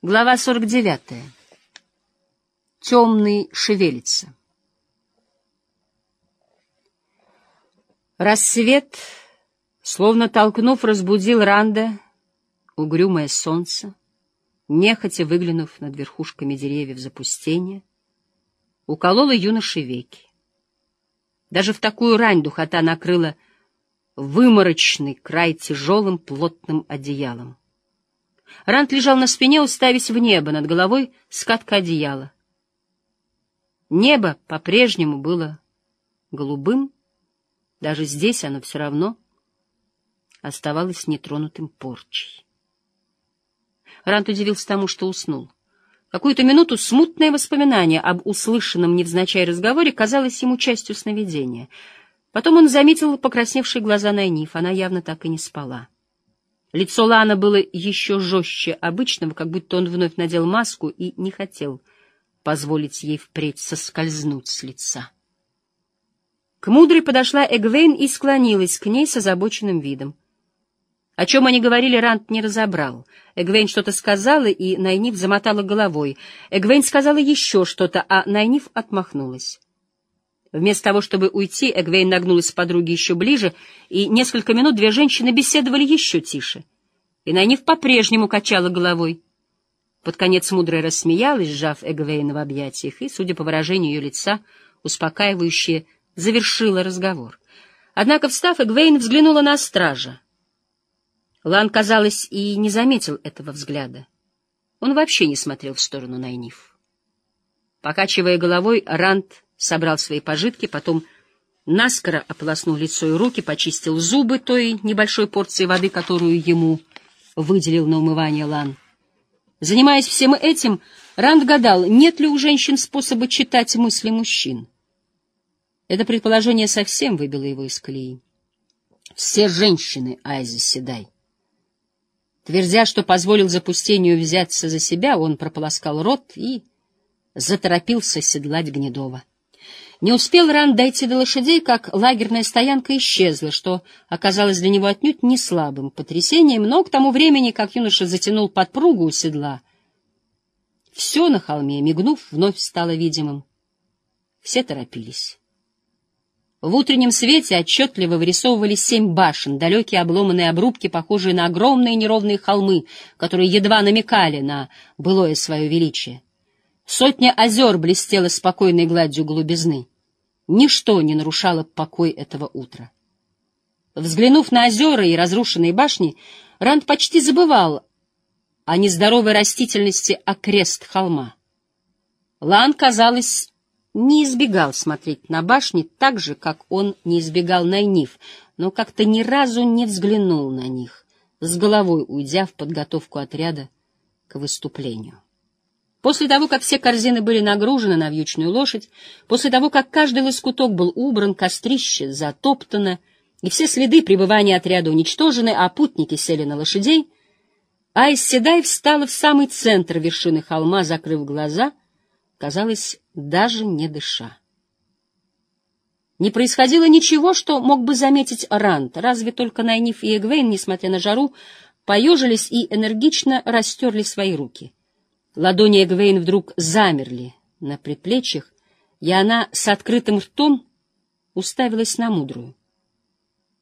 Глава 49. Темный шевелится. Рассвет, словно толкнув, разбудил Ранда, угрюмое солнце, нехотя выглянув над верхушками деревьев запустения, уколола юноши веки. Даже в такую рань духота накрыла выморочный край тяжелым плотным одеялом. Рант лежал на спине, уставясь в небо, над головой скатка одеяла. Небо по-прежнему было голубым, даже здесь оно все равно оставалось нетронутым порчей. Рант удивился тому, что уснул. Какую-то минуту смутное воспоминание об услышанном невзначай разговоре казалось ему частью сновидения. Потом он заметил покрасневшие глаза Найниф, она явно так и не спала. Лицо Лана было еще жестче обычного, как будто он вновь надел маску и не хотел позволить ей впредь соскользнуть с лица. К мудрой подошла Эгвейн и склонилась к ней с озабоченным видом. О чем они говорили, Рант не разобрал. Эгвейн что-то сказала, и Найниф замотала головой. Эгвейн сказала еще что-то, а Найниф отмахнулась. Вместо того, чтобы уйти, Эгвейн нагнулась к подруге еще ближе, и несколько минут две женщины беседовали еще тише. И Найниф по-прежнему качала головой. Под конец мудрая рассмеялась, сжав Эгвейна в объятиях, и, судя по выражению ее лица, успокаивающе завершила разговор. Однако, встав, Эгвейн взглянула на стража. Лан, казалось, и не заметил этого взгляда. Он вообще не смотрел в сторону Найниф. Покачивая головой, Ранд собрал свои пожитки, потом наскоро ополоснул лицо и руки, почистил зубы той небольшой порции воды, которую ему выделил на умывание Лан. Занимаясь всем этим, Ранд гадал, нет ли у женщин способа читать мысли мужчин. Это предположение совсем выбило его из колеи. Все женщины Айзи Седай. Твердя, что позволил запустению взяться за себя, он прополоскал рот и заторопился седлать Гнедова. Не успел Ран дойти до лошадей, как лагерная стоянка исчезла, что оказалось для него отнюдь не слабым потрясением, но к тому времени, как юноша затянул подпругу у седла, все на холме, мигнув, вновь стало видимым. Все торопились. В утреннем свете отчетливо вырисовывались семь башен, далекие обломанные обрубки, похожие на огромные неровные холмы, которые едва намекали на былое свое величие. Сотня озер блестела спокойной гладью голубизны. Ничто не нарушало покой этого утра. Взглянув на озера и разрушенные башни, Ранд почти забывал о нездоровой растительности окрест холма. Лан, казалось, не избегал смотреть на башни так же, как он не избегал Найниф, но как-то ни разу не взглянул на них, с головой уйдя в подготовку отряда к выступлению. После того, как все корзины были нагружены на вьючную лошадь, после того, как каждый лоскуток был убран, кострище затоптано, и все следы пребывания отряда уничтожены, а путники сели на лошадей, Айс Седай встала в самый центр вершины холма, закрыв глаза, казалось, даже не дыша. Не происходило ничего, что мог бы заметить Рант, разве только Найниф и Эгвейн, несмотря на жару, поежились и энергично растерли свои руки — Ладони Эгвейн вдруг замерли на предплечьях, и она с открытым ртом уставилась на мудрую.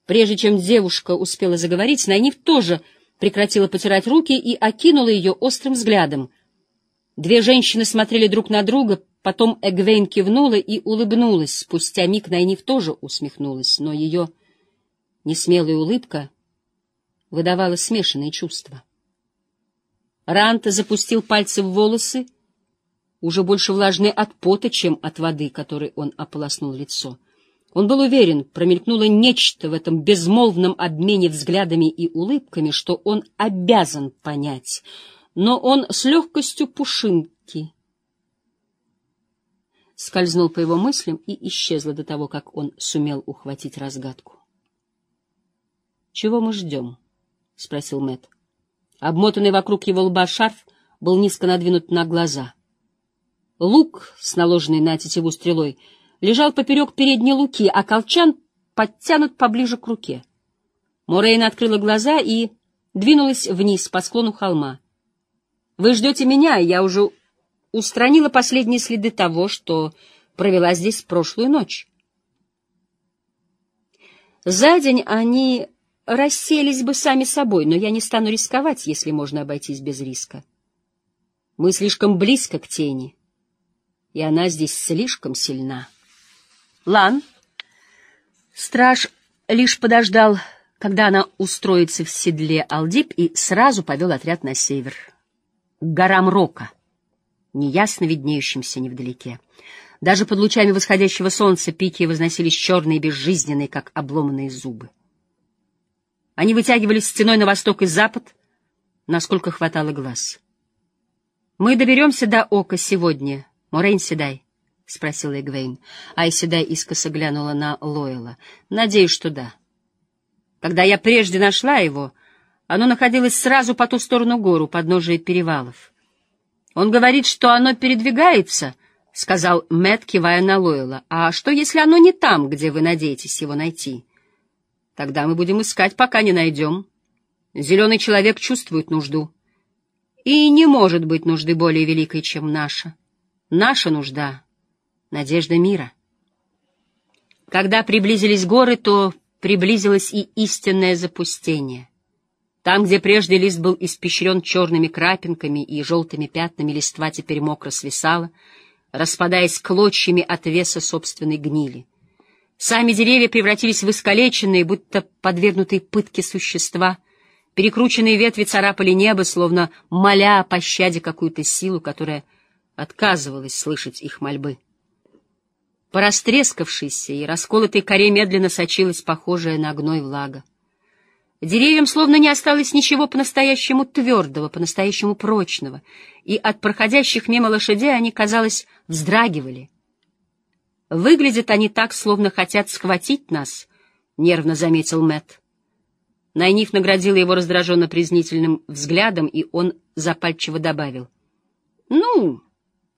Прежде чем девушка успела заговорить, Найниф тоже прекратила потирать руки и окинула ее острым взглядом. Две женщины смотрели друг на друга, потом Эгвейн кивнула и улыбнулась. Спустя миг Найниф тоже усмехнулась, но ее несмелая улыбка выдавала смешанные чувства. Ранта запустил пальцы в волосы, уже больше влажные от пота, чем от воды, которой он ополоснул лицо. Он был уверен, промелькнуло нечто в этом безмолвном обмене взглядами и улыбками, что он обязан понять, но он с легкостью пушинки скользнул по его мыслям и исчезло до того, как он сумел ухватить разгадку. «Чего мы ждем?» — спросил Мэтт. Обмотанный вокруг его лба шарф был низко надвинут на глаза. Лук с наложенной на тетиву стрелой лежал поперек передней луки, а колчан подтянут поближе к руке. Морейна открыла глаза и двинулась вниз по склону холма. Вы ждете меня, я уже устранила последние следы того, что провела здесь прошлую ночь. За день они расселись бы сами собой, но я не стану рисковать, если можно обойтись без риска. Мы слишком близко к тени, и она здесь слишком сильна. Лан. Страж лишь подождал, когда она устроится в седле Алдип, и сразу повел отряд на север, к горам Рока, неясно виднеющимся невдалеке. Даже под лучами восходящего солнца пики возносились черные и безжизненные, как обломанные зубы. Они вытягивались стеной на восток и запад, насколько хватало глаз. «Мы доберемся до Ока сегодня, Морейн Седай», — спросила Эгвейн. Ай Седай искоса глянула на Лойла. «Надеюсь, что да. Когда я прежде нашла его, оно находилось сразу по ту сторону гору, подножия перевалов. Он говорит, что оно передвигается —— сказал Мэтт, кивая на Лойла. — А что, если оно не там, где вы надеетесь его найти? — Тогда мы будем искать, пока не найдем. Зеленый человек чувствует нужду. И не может быть нужды более великой, чем наша. Наша нужда — надежда мира. Когда приблизились горы, то приблизилось и истинное запустение. Там, где прежде лист был испещрен черными крапинками и желтыми пятнами, листва теперь мокро свисала — распадаясь клочьями от веса собственной гнили. Сами деревья превратились в искалеченные, будто подвергнутые пытке существа. Перекрученные ветви царапали небо, словно моля о пощаде какую-то силу, которая отказывалась слышать их мольбы. По растрескавшейся и расколотой коре медленно сочилась похожая на гной влага. Деревьям словно не осталось ничего по-настоящему твердого, по-настоящему прочного, и от проходящих мимо лошадей они, казалось, вздрагивали. «Выглядят они так, словно хотят схватить нас», — нервно заметил Мэт. Найниф наградила его раздраженно-признительным взглядом, и он запальчиво добавил. «Ну,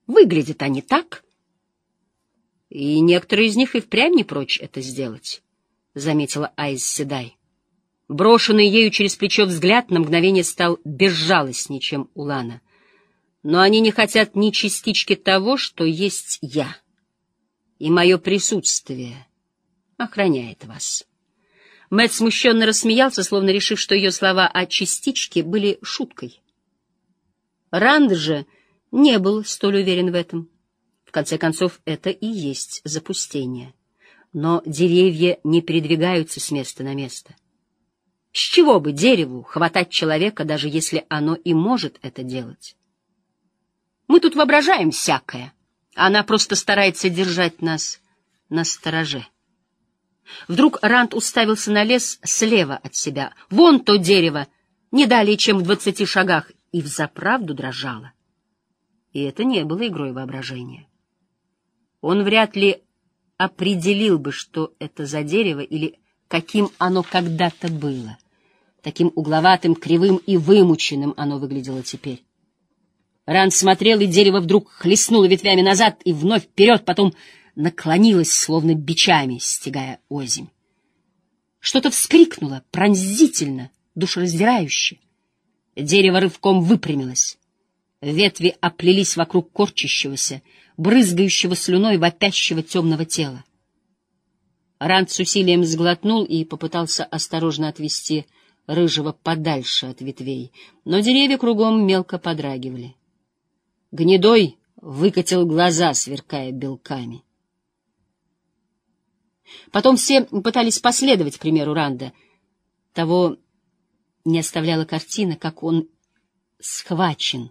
выглядят они так». «И некоторые из них и впрямь не прочь это сделать», — заметила Айз Седай. Брошенный ею через плечо взгляд на мгновение стал безжалостнее, чем у Лана. Но они не хотят ни частички того, что есть я. И мое присутствие охраняет вас. Мэтт смущенно рассмеялся, словно решив, что ее слова о частичке были шуткой. Ранд же не был столь уверен в этом. В конце концов, это и есть запустение. Но деревья не передвигаются с места на место. С чего бы дереву хватать человека, даже если оно и может это делать? Мы тут воображаем всякое. Она просто старается держать нас на стороже. Вдруг Рант уставился на лес слева от себя. Вон то дерево, не далее, чем в двадцати шагах, и взаправду дрожало. И это не было игрой воображения. Он вряд ли определил бы, что это за дерево или каким оно когда-то было. Таким угловатым, кривым и вымученным оно выглядело теперь. Ранд смотрел, и дерево вдруг хлестнуло ветвями назад и вновь вперед, потом наклонилось, словно бичами, стегая озимь. Что-то вскрикнуло, пронзительно, душераздирающе. Дерево рывком выпрямилось. Ветви оплелись вокруг корчащегося, брызгающего слюной вопящего темного тела. Ранд с усилием сглотнул и попытался осторожно отвести рыжего подальше от ветвей, но деревья кругом мелко подрагивали. Гнедой выкатил глаза, сверкая белками. Потом все пытались последовать примеру Ранда. Того не оставляла картина, как он схвачен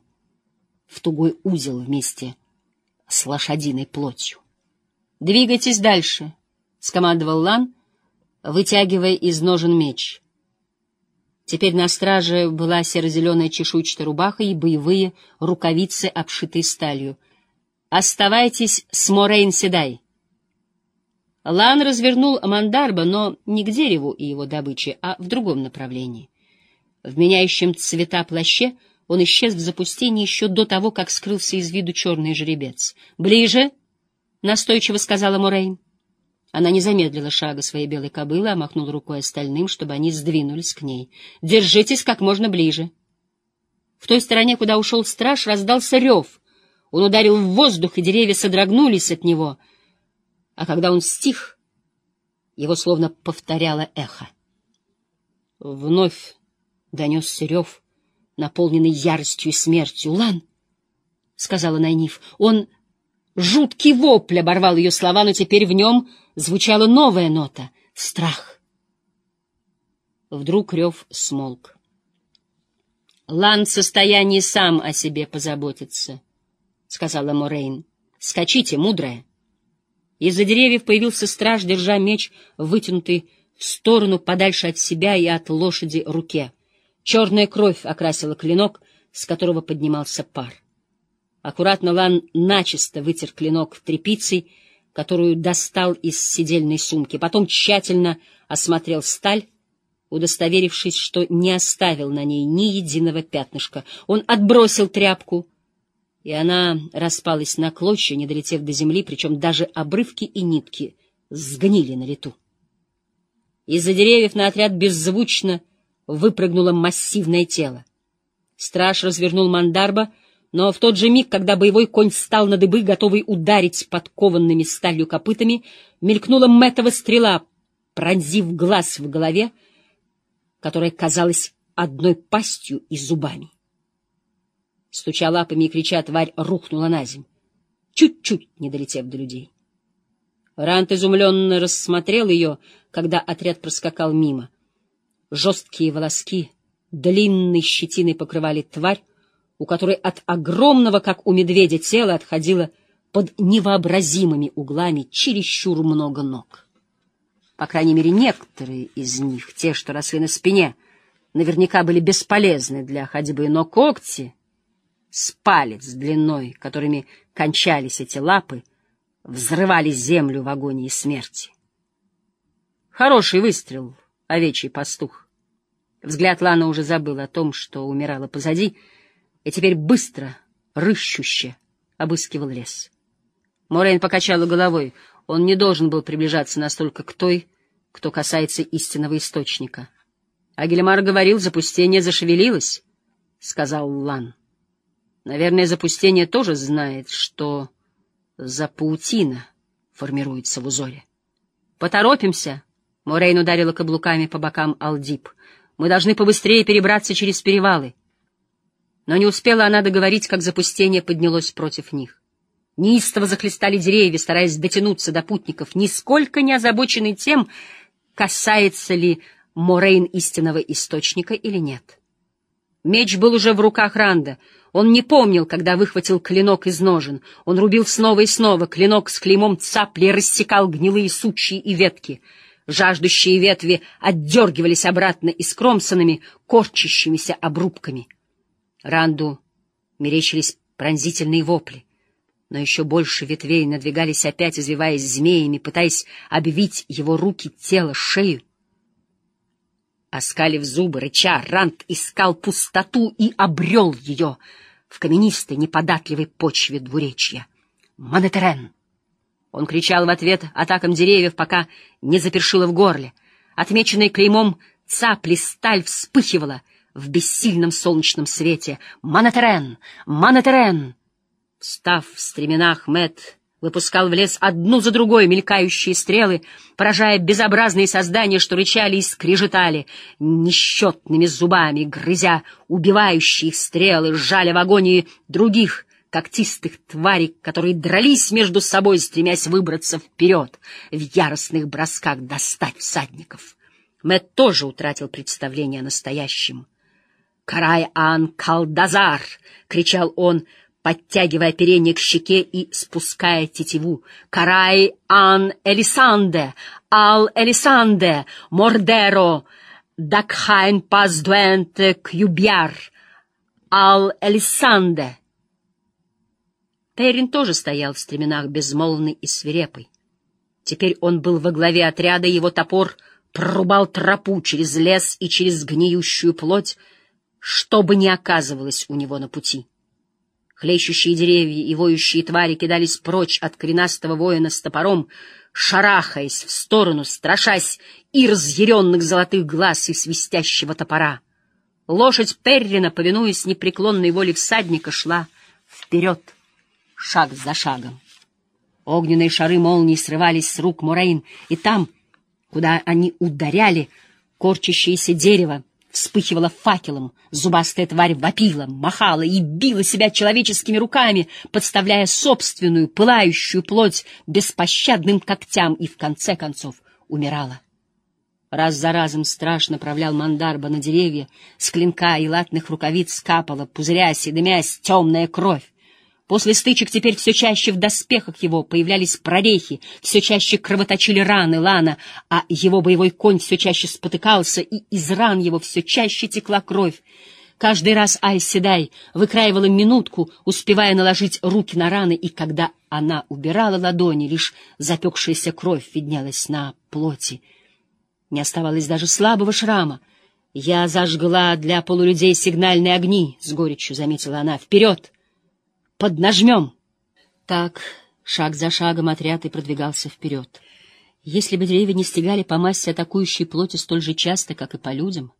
в тугой узел вместе с лошадиной плотью. «Двигайтесь дальше», — скомандовал Лан, вытягивая из ножен меч. Теперь на страже была серо-зеленая чешуйчатая рубаха и боевые рукавицы, обшитые сталью. «Оставайтесь с Морейн Седай!» Лан развернул Мандарба, но не к дереву и его добыче, а в другом направлении. В меняющем цвета плаще он исчез в запустении еще до того, как скрылся из виду черный жеребец. «Ближе!» — настойчиво сказала Морейн. Она не замедлила шага своей белой кобылы, а махнула рукой остальным, чтобы они сдвинулись к ней. «Держитесь как можно ближе!» В той стороне, куда ушел страж, раздался рев. Он ударил в воздух, и деревья содрогнулись от него. А когда он стих, его словно повторяло эхо. Вновь донесся рев, наполненный яростью и смертью. «Лан!» — сказала Найниф. Он жуткий вопль оборвал ее слова, но теперь в нем звучала новая нота — страх. Вдруг рев смолк. Лан в состоянии сам о себе позаботиться, — сказала Морейн. — Скачите, мудрая. Из-за деревьев появился страж, держа меч, вытянутый в сторону подальше от себя и от лошади руке. Черная кровь окрасила клинок, с которого поднимался пар. Аккуратно Лан начисто вытер клинок тряпицей, которую достал из сидельной сумки, потом тщательно осмотрел сталь, удостоверившись, что не оставил на ней ни единого пятнышка. Он отбросил тряпку, и она распалась на клочья, не долетев до земли, причем даже обрывки и нитки сгнили на лету. Из-за деревьев на отряд беззвучно выпрыгнуло массивное тело. Страж развернул мандарба, но в тот же миг, когда боевой конь встал на дыбы, готовый ударить подкованными сталью копытами, мелькнула Мэттова стрела, пронзив глаз в голове, которая казалась одной пастью и зубами. Стуча лапами и крича, тварь рухнула на землю, чуть-чуть не долетев до людей. Рант изумленно рассмотрел ее, когда отряд проскакал мимо. Жесткие волоски длинной щетиной покрывали тварь, у которой от огромного, как у медведя, тела отходило под невообразимыми углами чересчур много ног. По крайней мере, некоторые из них, те, что росли на спине, наверняка были бесполезны для ходьбы, но когти с палец длиной, которыми кончались эти лапы, взрывали землю в агонии смерти. Хороший выстрел, овечий пастух. Взгляд Лана уже забыл о том, что умирала позади, и теперь быстро, рыщуще обыскивал лес. Морейн покачала головой. Он не должен был приближаться настолько к той, кто касается истинного источника. А Гельмар говорил, запустение зашевелилось, — сказал Лан. Наверное, запустение тоже знает, что за паутина формируется в узоре. «Поторопимся!» — Морейн ударила каблуками по бокам Алдип. «Мы должны побыстрее перебраться через перевалы». Но не успела она договорить, как запустение поднялось против них. Неистово захлестали деревья, стараясь дотянуться до путников, нисколько не озабоченный тем, касается ли Морейн истинного источника или нет. Меч был уже в руках Ранда. Он не помнил, когда выхватил клинок из ножен. Он рубил снова и снова. Клинок с клеймом цапли рассекал гнилые сучьи и ветки. Жаждущие ветви отдергивались обратно искромсанными, корчащимися обрубками. Ранду мерещились пронзительные вопли но еще больше ветвей надвигались опять, извиваясь змеями, пытаясь обвить его руки, тело, шею. Оскалив зубы, рыча, Рант искал пустоту и обрел ее в каменистой, неподатливой почве двуречья. «Монетерен!» Он кричал в ответ атакам деревьев, пока не запершило в горле. Отмеченный клеймом цапли сталь вспыхивала в бессильном солнечном свете. «Монетерен! Монетерен!» Встав в стременах, Мэт выпускал в лес одну за другой мелькающие стрелы, поражая безобразные создания, что рычали и скрежетали, несчетными зубами, грызя убивающие стрелы, сжали в агонии других когтистых тварей, которые дрались между собой, стремясь выбраться вперед, в яростных бросках достать всадников. Мэт тоже утратил представление о настоящем. «Карай Ан Калдазар!» — кричал он — подтягивая оперение к щеке и спуская тетиву. «Карай ан Элисанде! Ал Элисанде! Мордеро! Дакхайн паздуэнте кюбьяр! Ал Элисанде!» Перин тоже стоял в стременах безмолвный и свирепый. Теперь он был во главе отряда, его топор прорубал тропу через лес и через гниющую плоть, что бы ни оказывалось у него на пути. Хлещущие деревья и воющие твари кидались прочь от коренастого воина с топором, шарахаясь в сторону, страшась и разъяренных золотых глаз и свистящего топора. Лошадь Перрина, повинуясь непреклонной воле всадника, шла вперед, шаг за шагом. Огненные шары молнии срывались с рук Мураин, и там, куда они ударяли, корчащееся дерево вспыхивало факелом, зубастая тварь вопила, махала и била себя человеческими руками, подставляя собственную пылающую плоть беспощадным когтям и, в конце концов, умирала. Раз за разом страшно направлял мандарба на деревья, с клинка и латных рукавиц капала, пузырясь и дымясь, темная кровь. После стычек теперь все чаще в доспехах его появлялись прорехи, все чаще кровоточили раны Лана, а его боевой конь все чаще спотыкался, и из ран его все чаще текла кровь. Каждый раз Айс Седай выкраивала минутку, успевая наложить руки на раны, и когда она убирала ладони, лишь запекшаяся кровь виднелась на плоти. Не оставалось даже слабого шрама. «Я зажгла для полулюдей сигнальные огни», — с горечью заметила она. «Вперед! Поднажмем!» Так, шаг за шагом отряд и продвигался вперед. Если бы деревья не стегали по массе атакующей плоти столь же часто, как и по людям,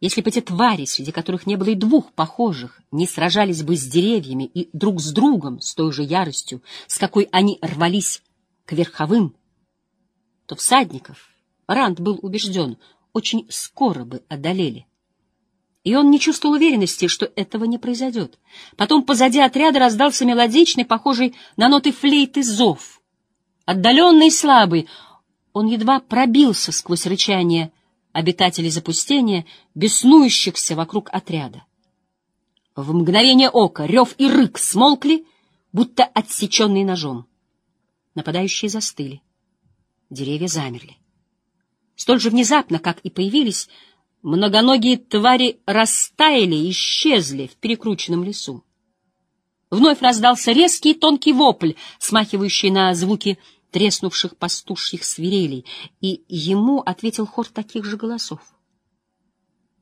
если бы эти твари, среди которых не было и двух похожих, не сражались бы с деревьями и друг с другом с той же яростью, с какой они рвались к верховым, то всадников, Ранд был убежден, очень скоро бы одолели. И он не чувствовал уверенности, что этого не произойдет. Потом позади отряда раздался мелодичный, похожий на ноты флейты, зов. Отдаленный и слабый, он едва пробился сквозь рычание обитателей запустения, беснующихся вокруг отряда. В мгновение ока рев и рык смолкли, будто отсеченные ножом. Нападающие застыли. Деревья замерли. Столь же внезапно, как и появились, многоногие твари растаяли исчезли в перекрученном лесу. Вновь раздался резкий тонкий вопль, смахивающий на звуки треснувших пастушьих свирелей, и ему ответил хор таких же голосов.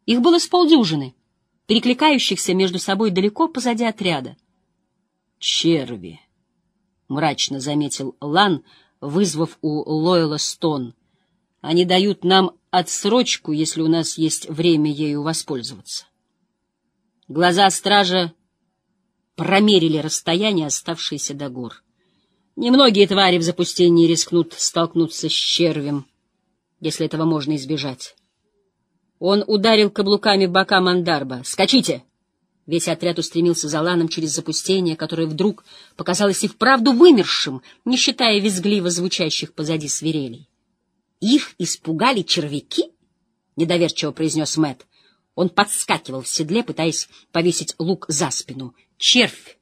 Их было с полдюжины, перекликающихся между собой далеко позади отряда. «Черви!» — мрачно заметил Лан, вызвав у Лойла стон — они дают нам отсрочку, если у нас есть время ею воспользоваться. Глаза стража промерили расстояние, оставшееся до гор. Немногие твари в запустении рискнут столкнуться с червем, если этого можно избежать. Он ударил каблуками бока Мандарба. «Скачите!» Весь отряд устремился за ланом через запустение, которое вдруг показалось и вправду вымершим, не считая визгливо звучащих позади свирелей. Их испугали червяки? Недоверчиво произнес Мэт. Он подскакивал в седле, пытаясь повесить лук за спину. Червь!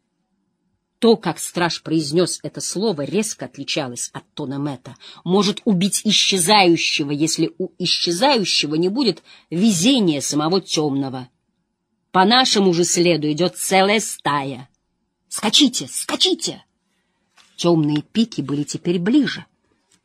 То, как страж произнес это слово, резко отличалось от тона Мэта. Может убить исчезающего, если у исчезающего не будет везения самого темного. По нашему же следу идет целая стая. Скачите, скачите! Темные пики были теперь ближе.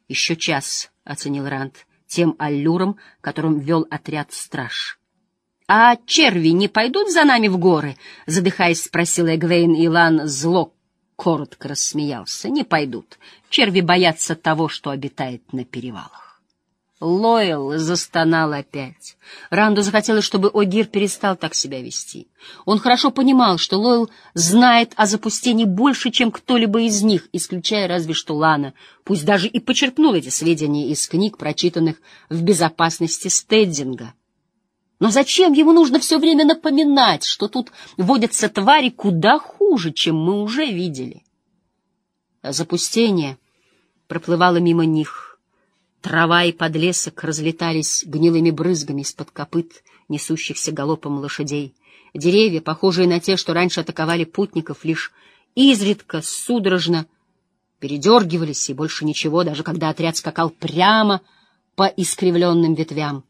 Еще час — оценил Ранд, тем аллюром, которым вел отряд страж. — А черви не пойдут за нами в горы? — задыхаясь, спросил Эгвейн, и Лан зло коротко рассмеялся. — Не пойдут. Черви боятся того, что обитает на перевалах. Лойл застонал опять. Ранду захотелось, чтобы Огир перестал так себя вести. Он хорошо понимал, что Лойл знает о запустении больше, чем кто-либо из них, исключая разве что Лана, пусть даже и почерпнул эти сведения из книг, прочитанных в безопасности Стеддинга. Но зачем ему нужно все время напоминать, что тут водятся твари куда хуже, чем мы уже видели? Запустение проплывало мимо них — Трава и подлесок разлетались гнилыми брызгами из-под копыт, несущихся галопом лошадей. Деревья, похожие на те, что раньше атаковали путников, лишь изредка, судорожно передергивались, и больше ничего, даже когда отряд скакал прямо по искривленным ветвям.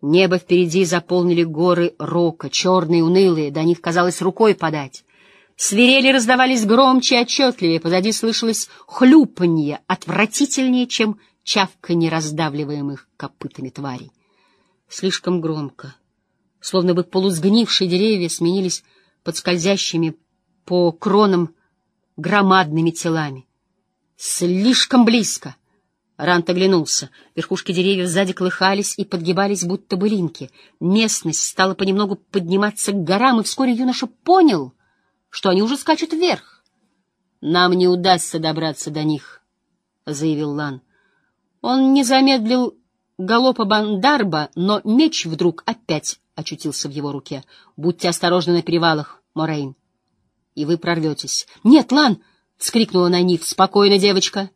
Небо впереди заполнили горы рока, черные, унылые, до них казалось рукой подать. Свирели раздавались громче и отчетливее, позади слышалось хлюпанье, отвратительнее, чем чавканье раздавливаемых копытами тварей. Слишком громко, словно бы полусгнившие деревья сменились под скользящими по кронам громадными телами. Слишком близко. Рант оглянулся. Верхушки деревьев сзади колыхались и подгибались, будто былинки. Местность стала понемногу подниматься к горам, и вскоре юноша понял, что они уже скачут вверх. «Нам не удастся добраться до них», — заявил Лан. Он не замедлил галопа Бандарба, но меч вдруг опять очутился в его руке. «Будьте осторожны на перевалах, Морейн, и вы прорветесь». «Нет, Лан!» — вскрикнула Найниф. «Спокойно, девочка».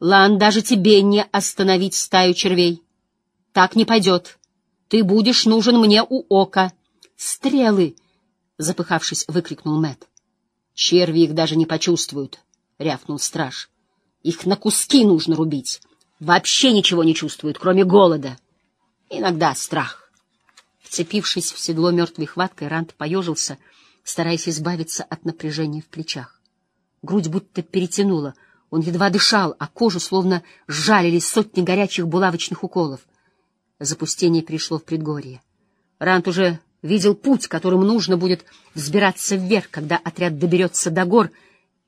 Лан, даже тебе не остановить стаю червей. Так не пойдет. Ты будешь нужен мне у ока. Стрелы! Запыхавшись, выкрикнул Мэт. Черви их даже не почувствуют, рявкнул страж. Их на куски нужно рубить. Вообще ничего не чувствуют, кроме голода. Иногда страх. Вцепившись в седло мертвой хваткой, Рант поежился, стараясь избавиться от напряжения в плечах. Грудь будто перетянула — он едва дышал, а кожу словно сжалили сотни горячих булавочных уколов. Запустение пришло в предгорье. Рант уже видел путь, которым нужно будет взбираться вверх, когда отряд доберется до гор,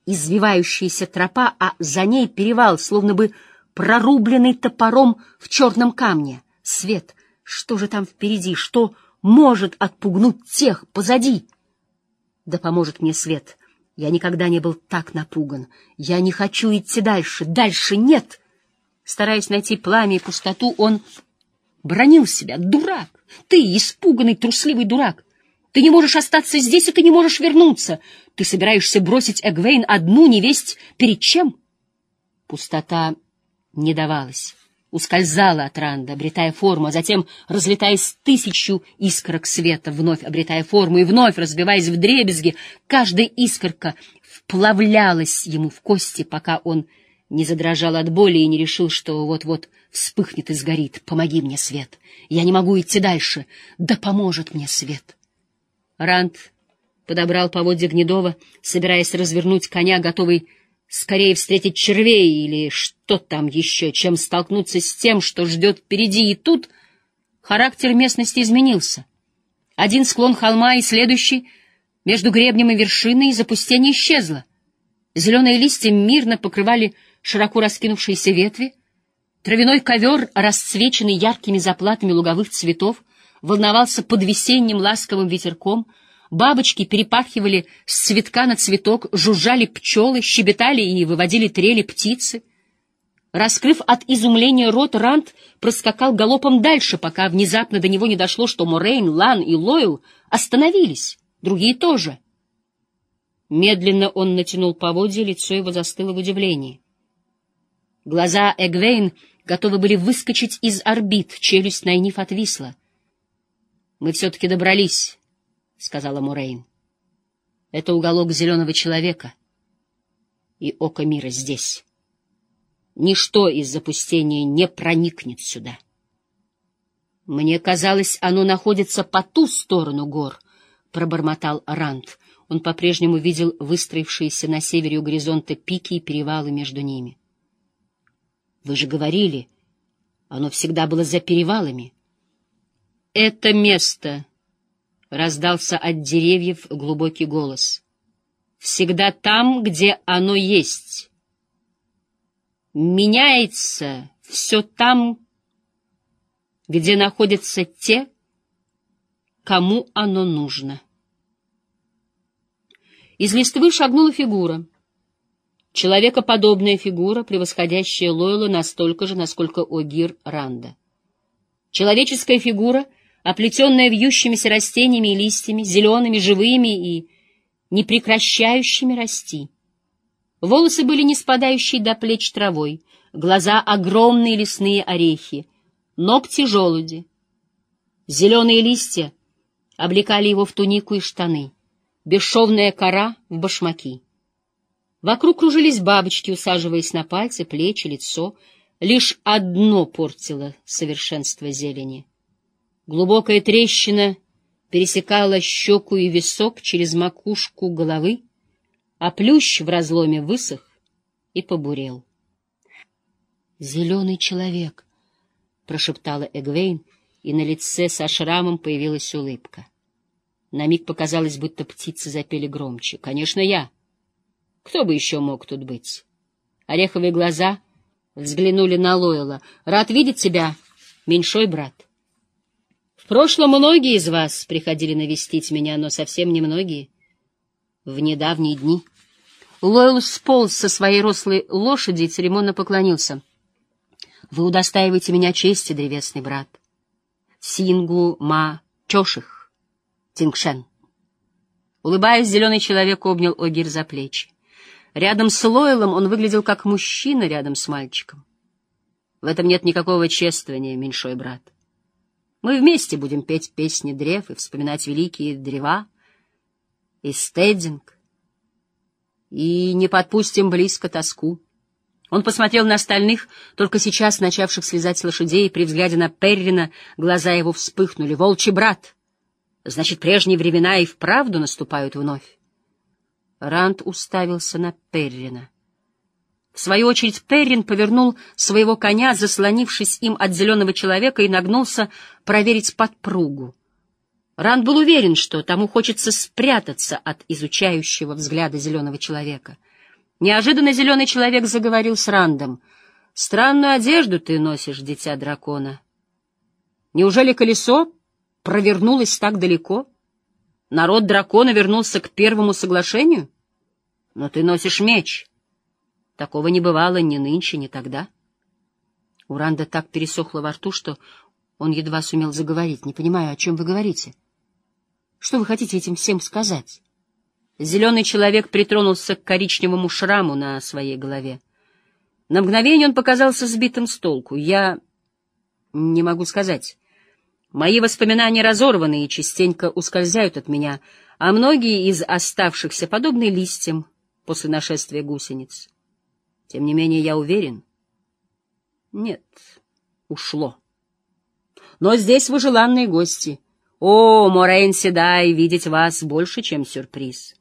извивающаяся тропа, а за ней перевал, словно бы прорубленный топором в черном камне. Свет, что же там впереди, что может отпугнуть тех позади? Да поможет мне свет — я никогда не был так напуган. Я не хочу идти дальше. Дальше нет. Стараясь найти пламя и пустоту, он бронил себя. Дурак! Ты испуганный, трусливый дурак! Ты не можешь остаться здесь, и ты не можешь вернуться. Ты собираешься бросить Эгвейн одну невесть перед чем? Пустота не давалась ускользала от Ранда, обретая форму, а затем, разлетаясь тысячу искорок света, вновь обретая форму и вновь разбиваясь в дребезги, каждая искорка вплавлялась ему в кости, пока он не задрожал от боли и не решил, что вот-вот вспыхнет и сгорит. «Помоги мне, свет! Я не могу идти дальше! Да поможет мне свет!» Ранд подобрал поводья Гнедова, собираясь развернуть коня, готовый Скорее встретить червей или что там еще, чем столкнуться с тем, что ждет впереди. И тут характер местности изменился. Один склон холма и следующий, между гребнем и вершиной, запустение исчезло. Зеленые листья мирно покрывали широко раскинувшиеся ветви. Травяной ковер, расцвеченный яркими заплатами луговых цветов, волновался под весенним ласковым ветерком — Бабочки перепахивали с цветка на цветок, жужжали пчелы, щебетали и выводили трели птицы. Раскрыв от изумления рот, Рант проскакал галопом дальше, пока внезапно до него не дошло, что Морейн, Лан и Лойл остановились, другие тоже. Медленно он натянул поводья, лицо его застыло в удивлении. Глаза Эгвейн готовы были выскочить из орбит, челюсть Найниф отвисла. — Мы все-таки добрались, — сказала Мурейн. — Это уголок зеленого человека, и око мира здесь. Ничто из запустения не проникнет сюда. Мне казалось, оно находится по ту сторону гор, — пробормотал Ранд. Он по-прежнему видел выстроившиеся на севере у горизонта пики и перевалы между ними. — Вы же говорили, оно всегда было за перевалами. — Это место раздался от деревьев глубокий голос. Всегда там, где оно есть. Меняется все там, где находятся те, кому оно нужно. Из листвы шагнула фигура. Человекоподобная фигура, превосходящая Лойла настолько же, насколько Огир Ранда. Человеческая фигура — оплетенная вьющимися растениями и листьями, зелеными, живыми и непрекращающими расти. Волосы были не спадающие до плеч травой, глаза — огромные лесные орехи, ногти — желуди. Зеленые листья облекали его в тунику и штаны, бесшовная кора — в башмаки. Вокруг кружились бабочки, усаживаясь на пальцы, плечи, лицо. Лишь одно портило совершенство зелени — Глубокая трещина пересекала щеку и висок через макушку головы, а плющ в разломе высох и побурел. «Зеленый человек!» — прошептала Эгвейн, и на лице со шрамом появилась улыбка. На миг показалось, будто птицы запели громче. «Конечно, я! Кто бы еще мог тут быть?» Ореховые глаза взглянули на Лойла. «Рад видеть тебя, меньшой брат». В прошлом многие из вас приходили навестить меня, но совсем немногие. В недавние дни. Лойл сполз со своей рослой лошади и церемонно поклонился. — Вы удостаиваете меня чести, древесный брат. Сингу ма чоших, Тингшен. Улыбаясь, зеленый человек обнял Огир за плечи. Рядом с Лойлом он выглядел как мужчина рядом с мальчиком. В этом нет никакого чествования, меньшой брат. Мы вместе будем петь песни древ и вспоминать великие древа и стединг, и не подпустим близко тоску. Он посмотрел на остальных, только сейчас начавших слезать с лошадей, и при взгляде на Перрина глаза его вспыхнули. «Волчий брат! Значит, прежние времена и вправду наступают вновь!» Ранд уставился на Перрина. В свою очередь Перрин повернул своего коня, заслонившись им от зеленого человека, и нагнулся проверить подпругу. Ранд был уверен, что тому хочется спрятаться от изучающего взгляда зеленого человека. Неожиданно зеленый человек заговорил с Рандом. «Странную одежду ты носишь, дитя дракона. Неужели колесо провернулось так далеко? Народ дракона вернулся к первому соглашению? Но ты носишь меч». Такого не бывало ни нынче, ни тогда. У Ранда так пересохло во рту, что он едва сумел заговорить. «Не понимаю, о чем вы говорите? Что вы хотите этим всем сказать?» Зеленый человек притронулся к коричневому шраму на своей голове. На мгновение он показался сбитым с толку. Я не могу сказать. Мои воспоминания разорваны и частенько ускользают от меня, а многие из оставшихся подобны листьям после нашествия гусениц. Тем не менее, я уверен. Нет, ушло. Но здесь вы желанные гости. О, Морейн Седай, видеть вас больше, чем сюрприз.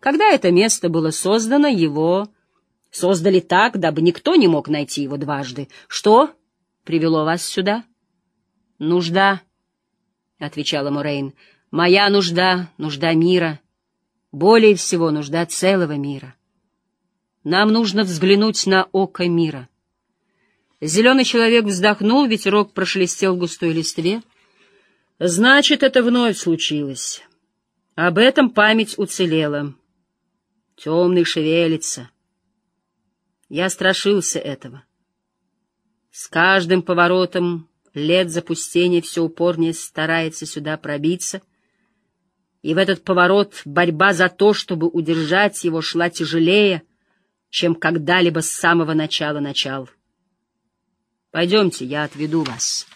Когда это место было создано, его создали так, дабы никто не мог найти его дважды. Что привело вас сюда? Нужда, — отвечала Морейн. Моя нужда, нужда мира. Более всего нужда целого мира. Нам нужно взглянуть на око мира. Зеленый человек вздохнул, ветерок прошелестел в густой листве. Значит, это вновь случилось. Об этом память уцелела. Темный шевелится. Я страшился этого. С каждым поворотом лет запустения все упорнее старается сюда пробиться, и в этот поворот борьба за то, чтобы удержать его, шла тяжелее — чем когда-либо с самого начала начал. Пойдемте, я отведу вас.